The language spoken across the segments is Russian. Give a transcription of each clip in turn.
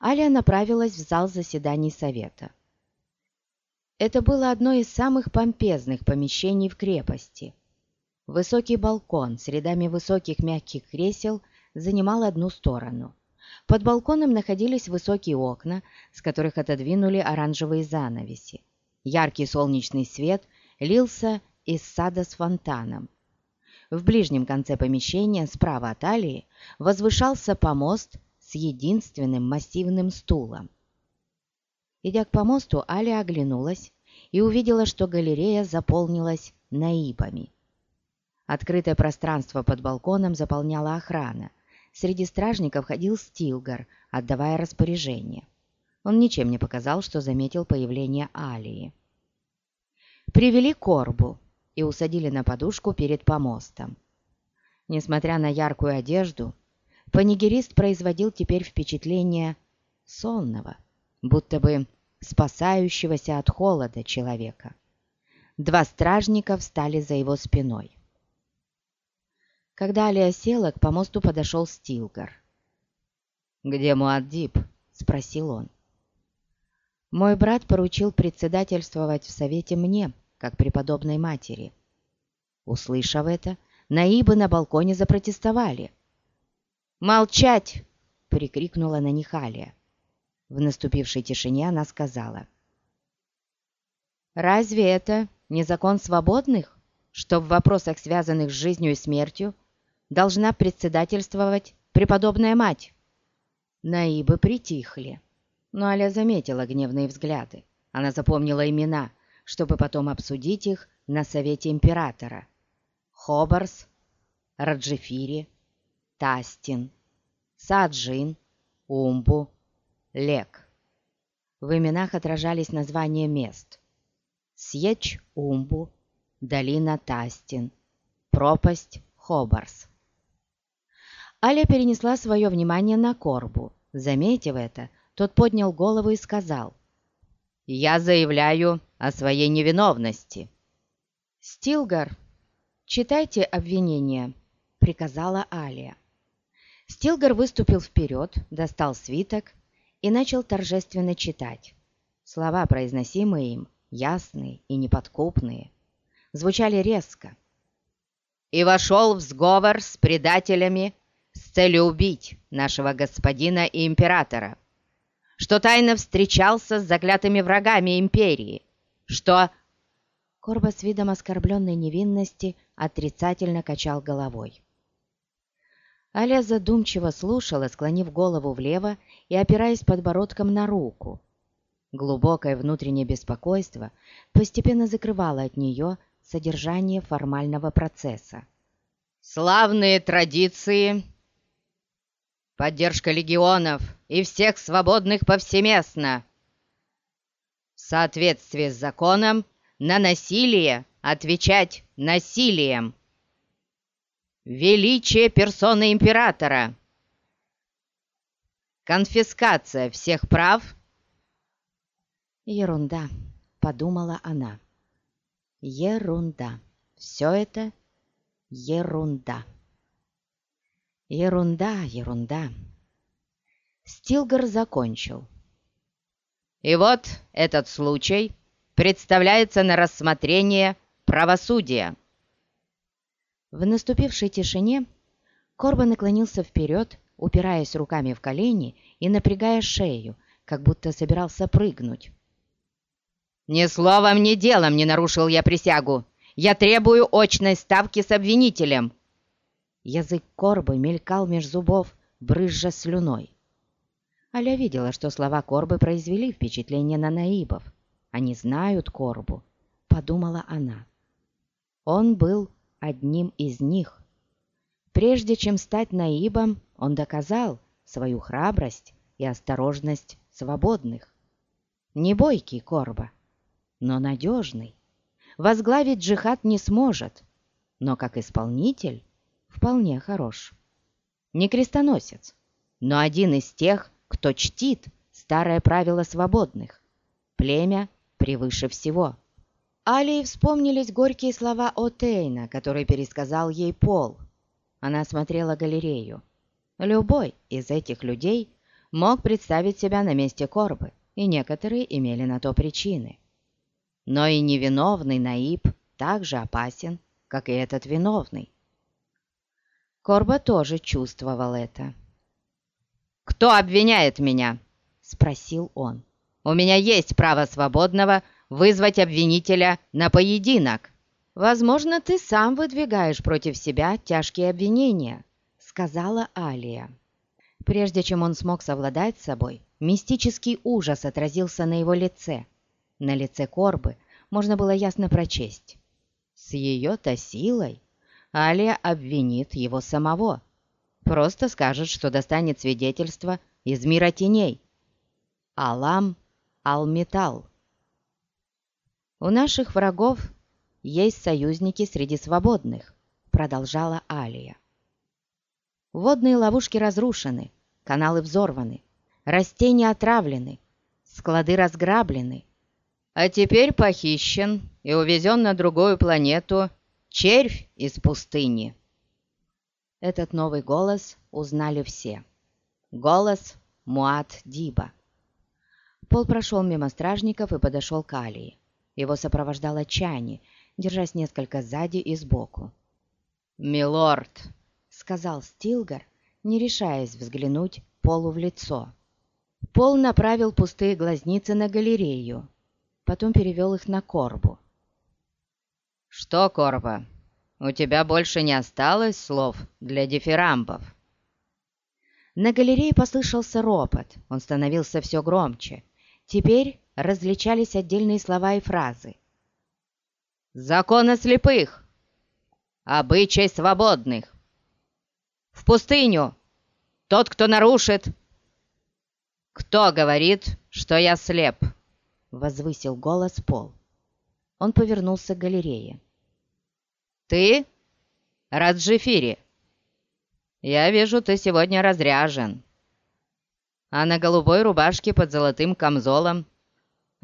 Аля направилась в зал заседаний совета. Это было одно из самых помпезных помещений в крепости. Высокий балкон с рядами высоких мягких кресел занимал одну сторону. Под балконом находились высокие окна, с которых отодвинули оранжевые занавеси. Яркий солнечный свет лился из сада с фонтаном. В ближнем конце помещения, справа от Алии, возвышался помост с единственным массивным стулом. Идя к помосту, Аля оглянулась и увидела, что галерея заполнилась наибами. Открытое пространство под балконом заполняла охрана. Среди стражников ходил Стилгар, отдавая распоряжение. Он ничем не показал, что заметил появление Алии. Привели Корбу и усадили на подушку перед помостом. Несмотря на яркую одежду, панигерист производил теперь впечатление сонного, будто бы спасающегося от холода человека. Два стражника встали за его спиной. Когда Алия села, к помосту подошел Стилгар. «Где Муаддиб?» — спросил он. «Мой брат поручил председательствовать в совете мне, как преподобной матери». Услышав это, наибы на балконе запротестовали. «Молчать!» — прикрикнула на них Алия. В наступившей тишине она сказала. «Разве это не закон свободных, что в вопросах, связанных с жизнью и смертью, должна председательствовать преподобная мать?» Наибы притихли, но Аля заметила гневные взгляды. Она запомнила имена, чтобы потом обсудить их на совете императора. Хобарс, Раджифири, Тастин, Саджин, Умбу, Лек. В именах отражались названия мест. Сьеч Умбу, долина Тастин, пропасть Хобарс. Аля перенесла свое внимание на Корбу. Заметив это, тот поднял голову и сказал, «Я заявляю о своей невиновности». «Стилгар, читайте обвинение», — приказала Алия. Стилгар выступил вперед, достал свиток и начал торжественно читать. Слова, произносимые им, ясные и неподкупные, звучали резко. «И вошел в сговор с предателями с целью убить нашего господина и императора, что тайно встречался с заклятыми врагами империи, что...» Корба с видом оскорбленной невинности отрицательно качал головой. Аля задумчиво слушала, склонив голову влево и опираясь подбородком на руку. Глубокое внутреннее беспокойство постепенно закрывало от нее содержание формального процесса. «Славные традиции, поддержка легионов и всех свободных повсеместно. В соответствии с законом на насилие отвечать насилием» величие персоны императора, конфискация всех прав. Ерунда, подумала она. Ерунда. Все это ерунда. Ерунда, ерунда. Стилгар закончил. И вот этот случай представляется на рассмотрение правосудия. В наступившей тишине Корба наклонился вперед, упираясь руками в колени и напрягая шею, как будто собирался прыгнуть. «Ни словом, ни делом не нарушил я присягу! Я требую очной ставки с обвинителем!» Язык Корбы мелькал меж зубов, брызжа слюной. Аля видела, что слова Корбы произвели впечатление на Наибов. «Они знают Корбу», — подумала она. Он был одним из них. Прежде чем стать наибом, он доказал свою храбрость и осторожность свободных. Не бойкий Корба, но надежный. Возглавить джихад не сможет, но как исполнитель вполне хорош. Не крестоносец, но один из тех, кто чтит старое правило свободных. Племя превыше всего. Алии вспомнились горькие слова Отейна, который пересказал ей Пол. Она осмотрела галерею. Любой из этих людей мог представить себя на месте Корбы, и некоторые имели на то причины. Но и невиновный Наиб так же опасен, как и этот виновный. Корба тоже чувствовал это. «Кто обвиняет меня?» — спросил он. «У меня есть право свободного вызвать обвинителя на поединок». «Возможно, ты сам выдвигаешь против себя тяжкие обвинения», — сказала Алия. Прежде чем он смог совладать с собой, мистический ужас отразился на его лице. На лице Корбы можно было ясно прочесть. С ее-то силой Алия обвинит его самого. Просто скажет, что достанет свидетельство из мира теней. Алам Алметал. У наших врагов есть союзники среди свободных, продолжала Алия. Водные ловушки разрушены, каналы взорваны, растения отравлены, склады разграблены. А теперь похищен и увезен на другую планету червь из пустыни. Этот новый голос узнали все. Голос Муат Диба. Пол прошел мимо стражников и подошел к Алии. Его сопровождала Чани, держась несколько сзади и сбоку. «Милорд!» — сказал Стилгар, не решаясь взглянуть Полу в лицо. Пол направил пустые глазницы на галерею, потом перевел их на Корбу. «Что, Корба, у тебя больше не осталось слов для дифирамбов?» На галерее послышался ропот, он становился все громче. Теперь различались отдельные слова и фразы. «Закон слепых! Обычай свободных! В пустыню! Тот, кто нарушит!» «Кто говорит, что я слеп?» — возвысил голос Пол. Он повернулся к галерее. «Ты? Раджифири? Я вижу, ты сегодня разряжен. А на голубой рубашке под золотым камзолом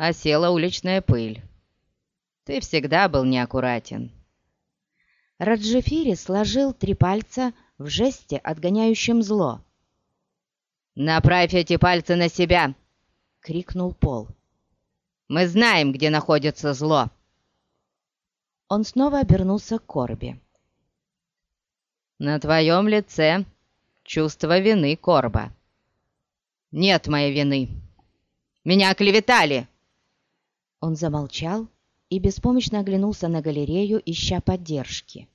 осела уличная пыль. Ты всегда был неаккуратен». Раджифири сложил три пальца в жесте, отгоняющем зло. «Направь эти пальцы на себя!» — крикнул Пол. «Мы знаем, где находится зло!» Он снова обернулся к Корби. «На твоем лице чувство вины, Корба». «Нет моей вины. Меня оклеветали!» Он замолчал и беспомощно оглянулся на галерею, ища поддержки.